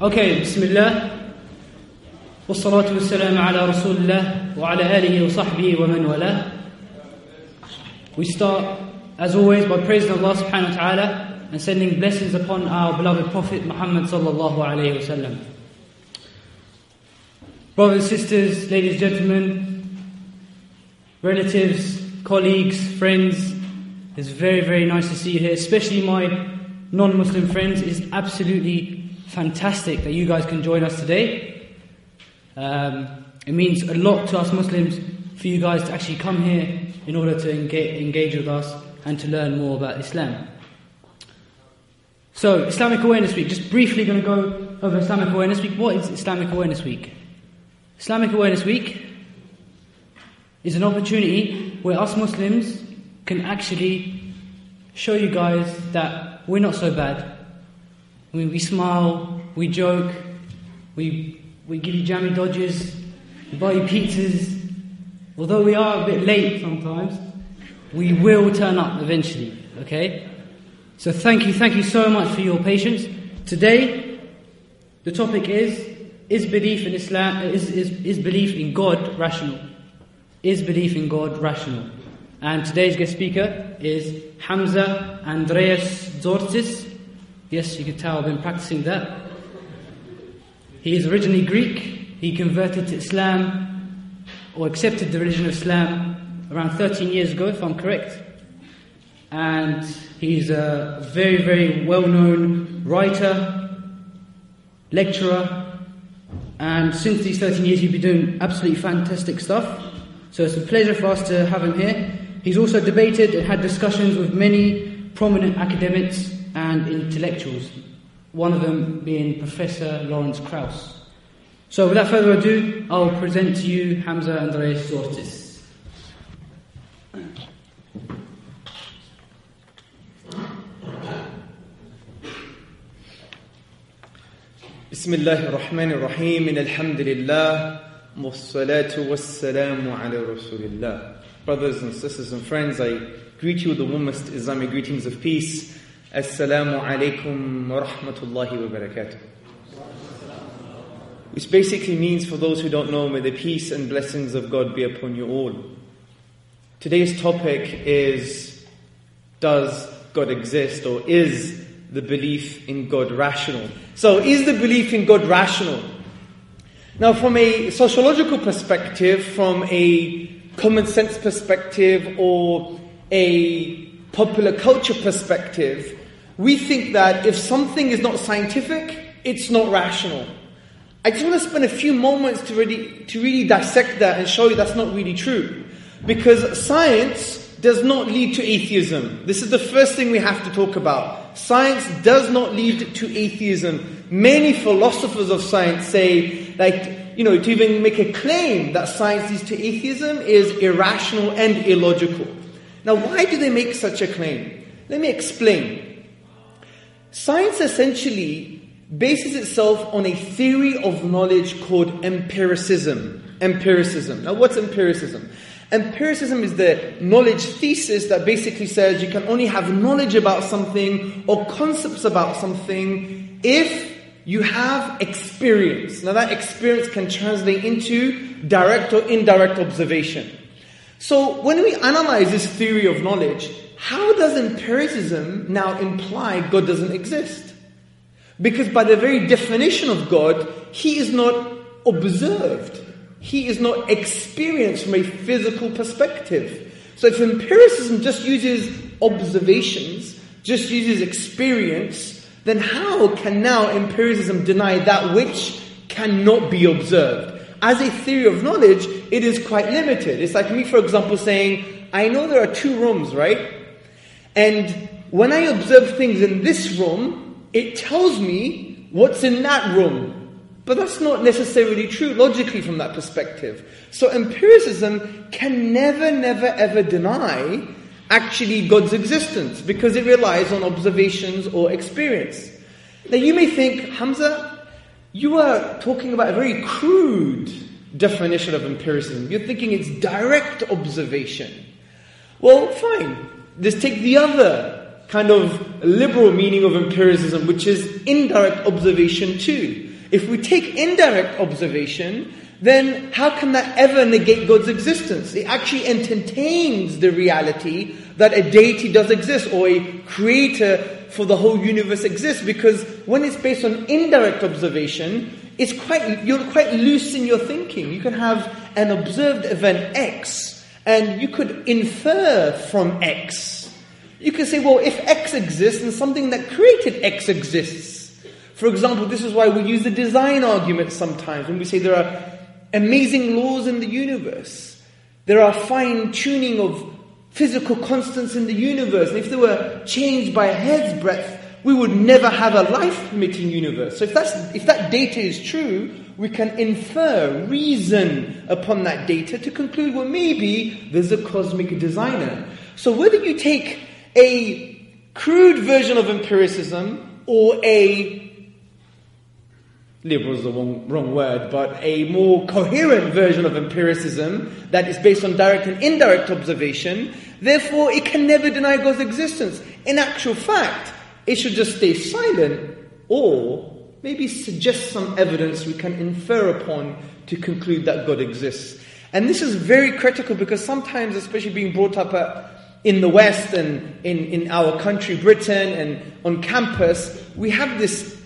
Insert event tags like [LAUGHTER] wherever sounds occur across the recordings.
Okay, Bismillah. والصلاة والسلام على رسول الله وعلى آله وصحبه ومن والاه. We start, as always, by praising Allah subhanahu wa ta'ala and sending blessings upon our beloved Prophet Muhammad sallallahu alayhi wasallam. Brothers, sisters, ladies, gentlemen, relatives, colleagues, friends, it's very, very nice to see you here, especially my non-Muslim friends. It's absolutely fantastic that you guys can join us today. Um, it means a lot to us Muslims for you guys to actually come here in order to engage, engage with us and to learn more about Islam. So, Islamic Awareness Week. Just briefly going to go over Islamic Awareness Week. What is Islamic Awareness Week? Islamic Awareness Week is an opportunity where us Muslims can actually show you guys that we're not so bad. Mean, we smile, we joke, we, we give you Jammie Dodgers, we buy you pizzas. Although we are a bit late sometimes, we will turn up eventually, okay? So thank you, thank you so much for your patience. Today, the topic is, is belief in Islam, is, is, is belief in God rational? Is belief in God rational? And today's guest speaker is Hamza Andreas Tzortzis. Yes, you can tell I've been practicing that. He is originally Greek. He converted to Islam or accepted the religion of Islam around 13 years ago, if I'm correct. And he's a very, very well known writer, lecturer, and since these 13 years, he's been doing absolutely fantastic stuff. So it's a pleasure for us to have him here. He's also debated and had discussions with many prominent academics and intellectuals, one of them being Professor Lawrence Krauss. So, without further ado, I'll present to you Hamza Andres Tzortzis. بسم الله الرحمن الرحيم إن الحمد لله والصلاة والسلام على رسول الله Brothers and sisters and friends, I greet you with the warmest Islamic greetings of peace Assalamu alaikum wa rahmatullahi wa barakatuh. Which basically means, for those who don't know, may the peace and blessings of God be upon you all. Today's topic is Does God exist or is the belief in God rational? So, is the belief in God rational? Now, from a sociological perspective, from a common sense perspective, or a popular culture perspective, we think that if something is not scientific, it's not rational. I just want to spend a few moments to really, to really dissect that and show you that's not really true. Because science does not lead to atheism. This is the first thing we have to talk about. Science does not lead to atheism. Many philosophers of science say, like, you know, to even make a claim that science leads to atheism is irrational and illogical. Now, why do they make such a claim? Let me explain. Science essentially bases itself on a theory of knowledge called empiricism. Empiricism. Now, what's empiricism? Empiricism is the knowledge thesis that basically says you can only have knowledge about something or concepts about something if you have experience. Now, that experience can translate into direct or indirect observation. So, when we analyze this theory of knowledge, how does empiricism now imply God doesn't exist? Because, by the very definition of God, He is not observed, He is not experienced from a physical perspective. So, if empiricism just uses observations, just uses experience, then how can now empiricism deny that which cannot be observed? As a theory of knowledge, it is quite limited. It's like me, for example, saying, I know there are two rooms, right? And when I observe things in this room, it tells me what's in that room? But that's not necessarily true logically from that perspective. So empiricism can never, never, ever deny actually God's existence because it relies on observations or experience. Now you may think, Hamza, you are talking about a very crude definition of empiricism. You're thinking it's direct observation. Well, fine. Let's take the other kind of liberal meaning of empiricism, which is indirect observation too. If we take indirect observation, then how can that ever negate God's existence? It actually entertains the reality that a deity does exist or a creator for the whole universe exists because when it's based on indirect observation, it's quite, you're quite loose in your thinking. You can have an observed event X and you could infer from X. You can say, well, if X exists, then something that created X exists. For example, this is why we use the design argument sometimes when we say there are amazing laws in the universe. There are fine tuning of physical constants in the universe. And if they were changed by a hair's breadth, we would never have a life permitting universe. So if, that's, if that data is true, we can infer, reason upon that data to conclude, well, maybe there's a cosmic designer. So whether you take a crude version of empiricism or a liberal is the wrong, wrong word, but a more coherent version of empiricism that is based on direct and indirect observation. Therefore, it can never deny God's existence. In actual fact, it should just stay silent or maybe suggest some evidence we can infer upon to conclude that God exists. And this is very critical because sometimes, especially being brought up at, in the West and in, in our country, Britain, and on campus, we have this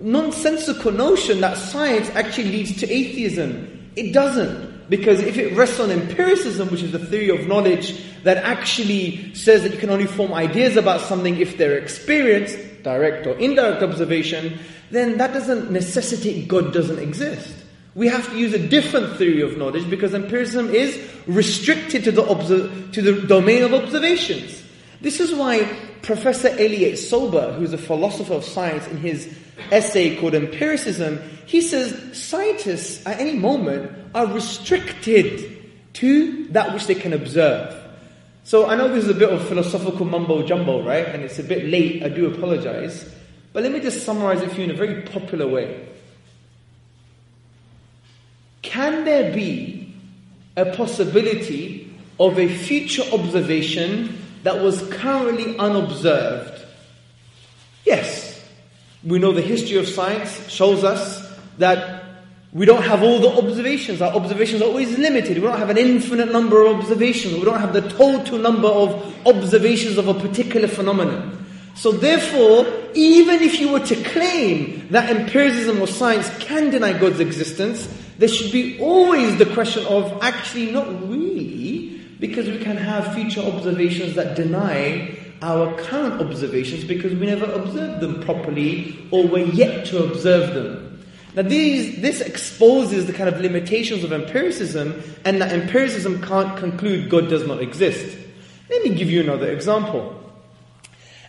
nonsensical notion that science actually leads to atheism. It doesn't. Because if it rests on empiricism, which is the theory of knowledge that actually says that you can only form ideas about something if they're experienced, direct or indirect observation, then that doesn't necessitate God doesn't exist. We have to use a different theory of knowledge because empiricism is restricted to the, to the domain of observations. This is why Professor Elliott Sober, who's a philosopher of science, in his essay called Empiricism, he says scientists at any moment are restricted to that which they can observe. So I know this is a bit of philosophical mumbo jumbo, right? And it's a bit late, I do apologize. But let me just summarize it for you in a very popular way. Can there be a possibility of a future observation that was currently unobserved? Yes. We know the history of science shows us that we don't have all the observations. Our observations are always limited. We don't have an infinite number of observations. We don't have the total number of observations of a particular phenomenon. So therefore, even if you were to claim that empiricism or science can deny God's existence, there should be always the question of actually not really, because we can have future observations that deny our current observations because we never observed them properly or were yet to observe them. Now, these, this exposes the kind of limitations of empiricism and that empiricism can't conclude God does not exist. Let me give you another example.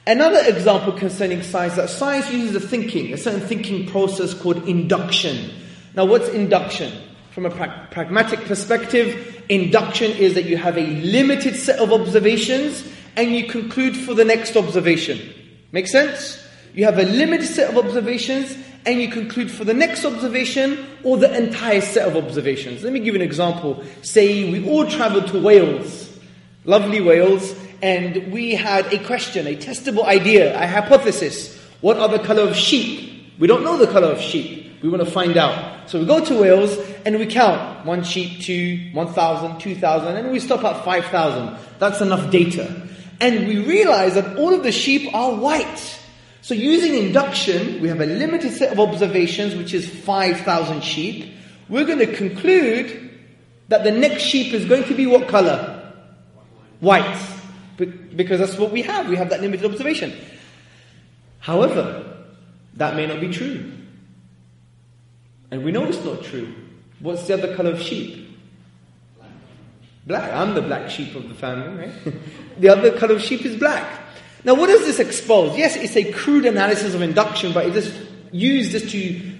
Another example concerning science that science uses a thinking, a certain thinking process called induction. Now, what's induction? From a pra- pragmatic perspective, induction is that you have a limited set of observations and you conclude for the next observation. Make sense? You have a limited set of observations and you conclude for the next observation or the entire set of observations. Let me give you an example. Say we all traveled to Wales, lovely Wales, and we had a question, a testable idea, a hypothesis. What are the color of sheep? We don't know the color of sheep. We want to find out. So we go to Wales and we count one sheep, two, 1,000, 2,000, and we stop at 5,000. That's enough data and we realize that all of the sheep are white. So using induction, we have a limited set of observations, which is 5,000 sheep. We're going to conclude that the next sheep is going to be what color? White. Because that's what we have. We have that limited observation. However, that may not be true. And we know it's not true. What's the other color of sheep? Black. I'm the black sheep of the family, right? [LAUGHS] the other color of sheep is black. Now, what does this expose? Yes, it's a crude analysis of induction, but it just use this to